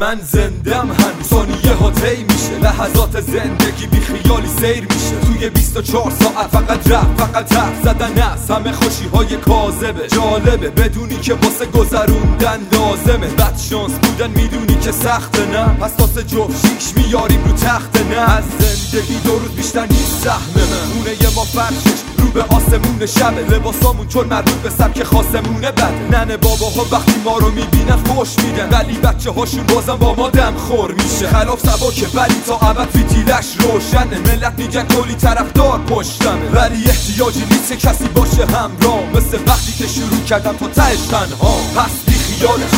من زندم هنوز ثانیه ها طی میشه. لحظات زندگی بی خیالی سیر میشه. توی 24 ساعت فقط رفت فقط حرف زدن است همه خوشی های کاذبه. جالبه. بدونی که واسه گذروندن لازمه. بد شانس بودن می‌دونی که سخته نه؟ پس تاسه جفت شیش میاریم رو تخت نه؟ از زندگی دو روز بیشتر نیست سهمه. خونه ما فرشش رو به آسمون شبه لباسامون چون مربوط به سبک خاصمونه. بده ننه باباها وقتی ما رو می‌بینن خوش میدن. ولی بچه هاشون بازم با ما دم خور میشه. خلاف سباکه ولی تا ابد فیتیلش روشنه. ملت میگن کلی طرفدار پشتمه ولی احتیاجی نیست کسی باشه همراه. مثل وقتی که شروع کردم تا تهش تنها. پس بی خیالش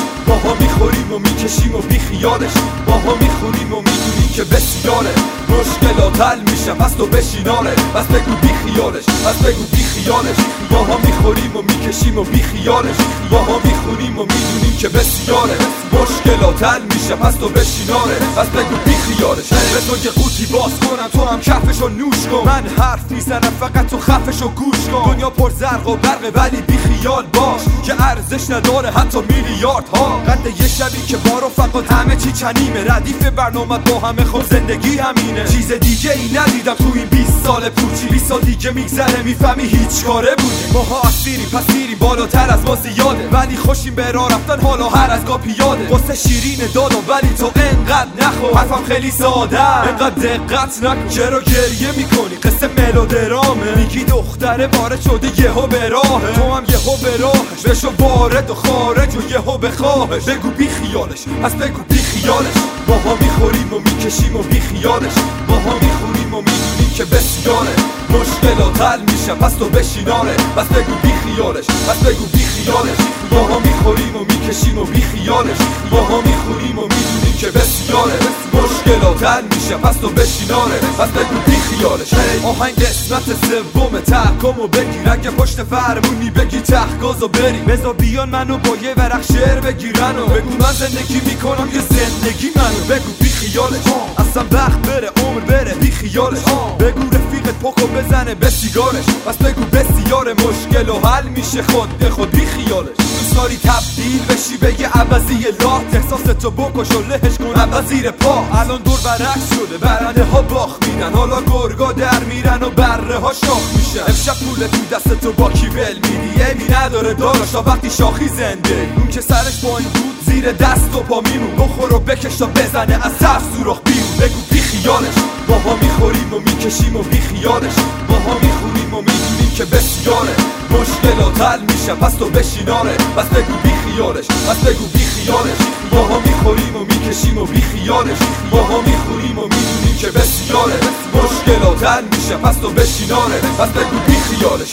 می‌خوریم و می‌کشیم و بی خیالش ماها می‌خونیم و می‌دونیم که بسیاره. مشکلات حل میشه پس تو بشیناره پس بگو بی خیالش پس بگو بی خیالش. ماها می‌خوریم و می‌کشیم و بی خیالش. ماها می‌خونیم و می‌دونیم که بسیاره. مشکلات حل میشه پس تو بشیناره پس بگو بی خیالش. به تو یه قوطی باز کنم تو هم کفشو نوش کن. من حرف می‌زنم فقط تو خفشو گوش کن. دنیا پر زرق و برق ولی بی خیال باش. که ارزش نداره حتی میلیارد ها قد یه شبی که بارو فقط همه چی چنیمه. ردیف برنامه با همه خب زندگی همینه چیز دیگه ای ندیدم تو این 20 سال پوچی. 20 سال دیگه میگذره می‌فهمی هیچ کاره بودی. ماها اسیری پسیری بالاتر از ما زیاده ولی خوشیم به راه رفتن حالا هر از گاه پیاده واسه شیرین دادم ولی تو انقدر نخور. حرفم خیلی ساده انقدر دقت نکن. چرا گریه می‌کنی؟ قصه ملودرامه میگی دختره وارد شده یهو به راهه تو هم یهو به راهش بشو وارد و خارج و یهو بخواهش بگو بی خیالش. پس بگو بی خیالش. ماها می‌خوریم و می‌کشیم و بی خیالش. ماها می‌خوریم و می‌دونیم که بسیاره. مشکلات حل میشه. پس تو بشیناره پس بگو بی خیالش. پس بگو بی خیالش. ماها می‌خوریم و می‌کشیم و بی خیالش. ماها می‌خوریم و می‌دونیم که بسیاره. مشکلات حل میشه. پس تو بشیناره پس بگو بی خیالش. آهنگ قسمت سوم تحکم و بگیر. اگه پشت فرمونی بگی تحقاز و بری. بزا بیان منو با یه ورق شعر بگیرن و بگو من زندگی می‌کنم یه زندگی منو؟ بگو بی خیالش اصلا وقت بره عمر بره بی خیالش بگو رفیقت پکو بزنه به سیگارش. پس بگو بسیار مشکل و حل میشه خود به خود بی خیالش. دوست داری تبدیل بشی بگه عوضی لات احساس تو بکش و لهش کن عوضیر پا. الان دور برعکس شده برنده ها باخ میدن حالا گرگا در میرن و بره ها شاخ میشن. امشب پول تو دست تو با کی ول میدی. ایمی نداره داراش تا وقتی شاخی زنده. اون که سرش با این بود زیر دست و پا میمون. بخور و بکش تا بزنه از سر سوراخ بیرون. بگو بی خیالش. ماها می‌خوریم و می‌کشیم و بی خیالش. ماها می‌خوریم و می‌دونیم که بسیاره. مشکلات حل میشه پس تو بشیناره. پس بگو بی خیالش پس بگو بی خیالش. ماها می‌خوریم و می‌کشیم و بی خیالش. ماها می‌خوریم و می‌دونیم که بسیاره. مشکلات حل میشه پس تو بشیناره. پس بگو بی خیالش.